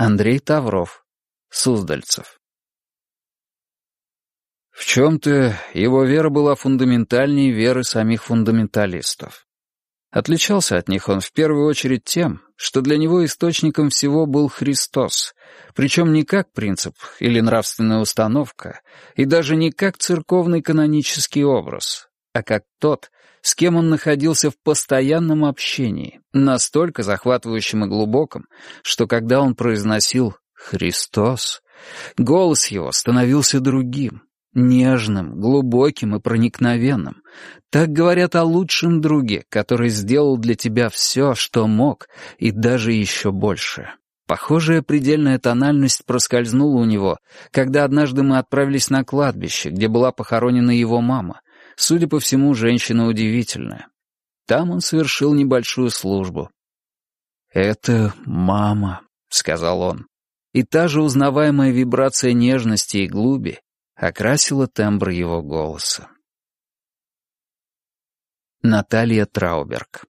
Андрей Тавров. Суздальцев. В чем-то его вера была фундаментальнее веры самих фундаменталистов. Отличался от них он в первую очередь тем, что для него источником всего был Христос, причем не как принцип или нравственная установка, и даже не как церковный канонический образ, а как тот, с кем он находился в постоянном общении, настолько захватывающем и глубоком, что когда он произносил «Христос», голос его становился другим, нежным, глубоким и проникновенным. Так говорят о лучшем друге, который сделал для тебя все, что мог, и даже еще больше. Похожая предельная тональность проскользнула у него, когда однажды мы отправились на кладбище, где была похоронена его мама, Судя по всему, женщина удивительная. Там он совершил небольшую службу. «Это мама», — сказал он. И та же узнаваемая вибрация нежности и глуби окрасила тембр его голоса. Наталья Трауберг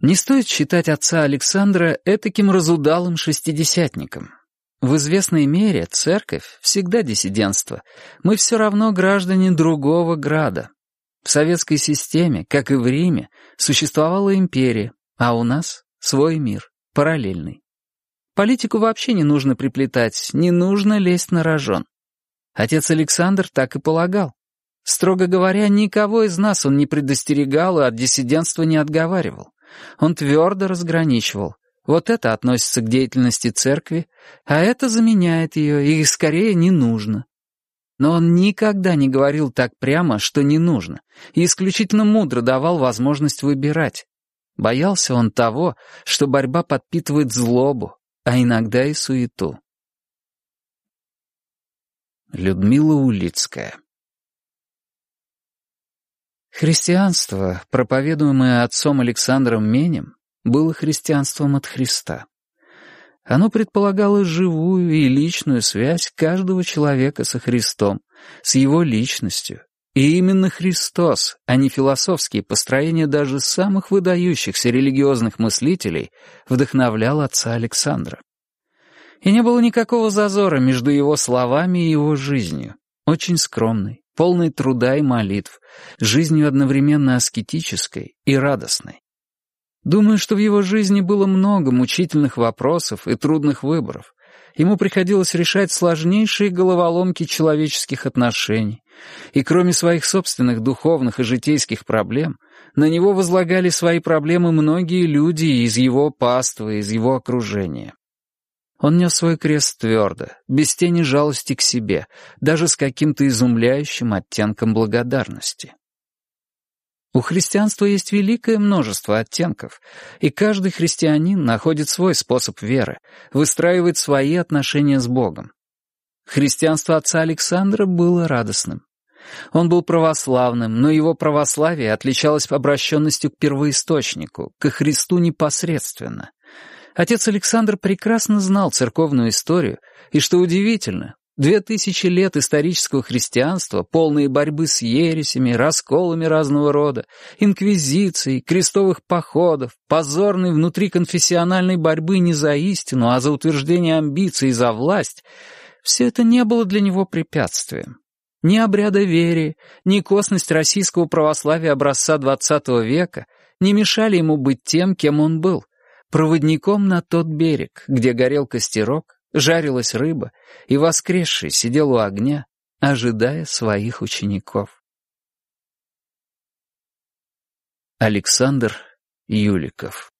Не стоит считать отца Александра этаким разудалым шестидесятником. В известной мере церковь всегда диссидентство. Мы все равно граждане другого града. В советской системе, как и в Риме, существовала империя, а у нас свой мир, параллельный. Политику вообще не нужно приплетать, не нужно лезть на рожон. Отец Александр так и полагал. Строго говоря, никого из нас он не предостерегал и от диссидентства не отговаривал. Он твердо разграничивал. Вот это относится к деятельности церкви, а это заменяет ее, и скорее не нужно. Но он никогда не говорил так прямо, что не нужно, и исключительно мудро давал возможность выбирать. Боялся он того, что борьба подпитывает злобу, а иногда и суету. Людмила Улицкая Христианство, проповедуемое отцом Александром Менем, было христианством от Христа. Оно предполагало живую и личную связь каждого человека со Христом, с его личностью. И именно Христос, а не философские построения даже самых выдающихся религиозных мыслителей, вдохновлял отца Александра. И не было никакого зазора между его словами и его жизнью. Очень скромной, полной труда и молитв, жизнью одновременно аскетической и радостной. Думаю, что в его жизни было много мучительных вопросов и трудных выборов. Ему приходилось решать сложнейшие головоломки человеческих отношений. И кроме своих собственных духовных и житейских проблем, на него возлагали свои проблемы многие люди из его паства, из его окружения. Он нес свой крест твердо, без тени жалости к себе, даже с каким-то изумляющим оттенком благодарности. У христианства есть великое множество оттенков, и каждый христианин находит свой способ веры, выстраивает свои отношения с Богом. Христианство отца Александра было радостным. Он был православным, но его православие отличалось обращенностью к первоисточнику, к Христу непосредственно. Отец Александр прекрасно знал церковную историю, и, что удивительно, Две тысячи лет исторического христианства, полные борьбы с ересями, расколами разного рода, инквизицией, крестовых походов, позорной внутриконфессиональной борьбы не за истину, а за утверждение амбиций и за власть — все это не было для него препятствием. Ни обряда веры, ни косность российского православия образца XX века не мешали ему быть тем, кем он был — проводником на тот берег, где горел костерок, жарилась рыба, и воскресший сидел у огня, ожидая своих учеников. Александр Юликов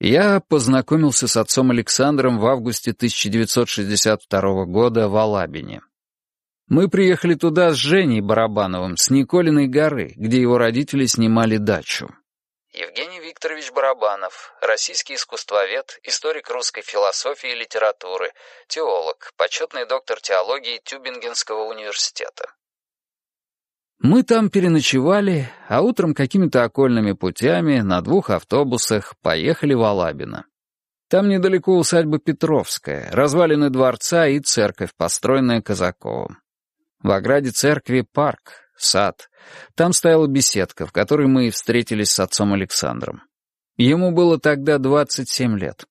Я познакомился с отцом Александром в августе 1962 года в Алабине. Мы приехали туда с Женей Барабановым с Николиной горы, где его родители снимали дачу. Евгений Викторович Барабанов, российский искусствовед, историк русской философии и литературы, теолог, почетный доктор теологии Тюбингенского университета. Мы там переночевали, а утром какими-то окольными путями на двух автобусах поехали в Алабино. Там недалеко усадьба Петровская, развалины дворца и церковь, построенная Казаковым. В ограде церкви парк, сад. Там стояла беседка, в которой мы и встретились с отцом Александром. Ему было тогда 27 лет.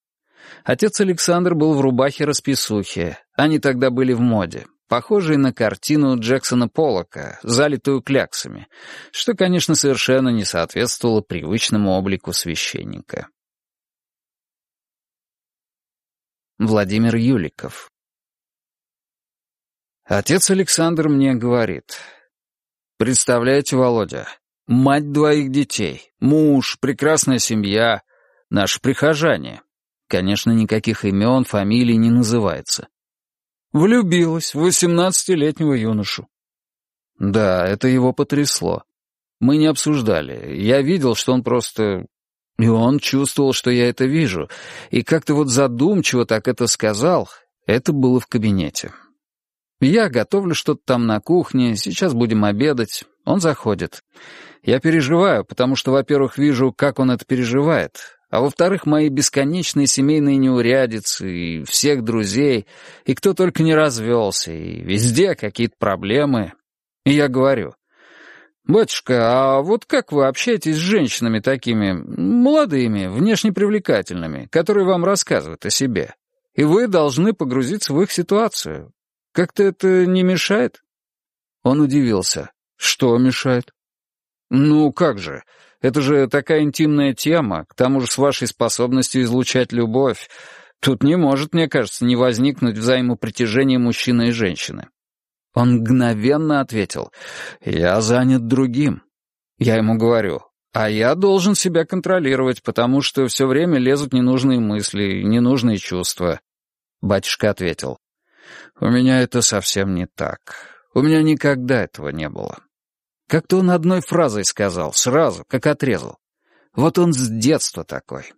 Отец Александр был в рубахе-расписухе, они тогда были в моде, похожей на картину Джексона Поллока, залитую кляксами, что, конечно, совершенно не соответствовало привычному облику священника. Владимир Юликов Отец Александр мне говорит. «Представляете, Володя, мать двоих детей, муж, прекрасная семья, наши прихожане. Конечно, никаких имен, фамилий не называется. Влюбилась в восемнадцатилетнего юношу. Да, это его потрясло. Мы не обсуждали. Я видел, что он просто... И он чувствовал, что я это вижу. И как-то вот задумчиво так это сказал. Это было в кабинете. Я готовлю что-то там на кухне, сейчас будем обедать. Он заходит. Я переживаю, потому что, во-первых, вижу, как он это переживает, а во-вторых, мои бесконечные семейные неурядицы, и всех друзей, и кто только не развелся, и везде какие-то проблемы. И я говорю, «Батюшка, а вот как вы общаетесь с женщинами такими, молодыми, внешне привлекательными, которые вам рассказывают о себе? И вы должны погрузиться в их ситуацию. Как-то это не мешает?» Он удивился. «Что мешает?» «Ну, как же, это же такая интимная тема, к тому же с вашей способностью излучать любовь. Тут не может, мне кажется, не возникнуть взаимопритяжение мужчины и женщины. Он мгновенно ответил, «Я занят другим». Я ему говорю, «А я должен себя контролировать, потому что все время лезут ненужные мысли, ненужные чувства». Батюшка ответил, «У меня это совсем не так. У меня никогда этого не было. Как-то он одной фразой сказал, сразу, как отрезал. Вот он с детства такой.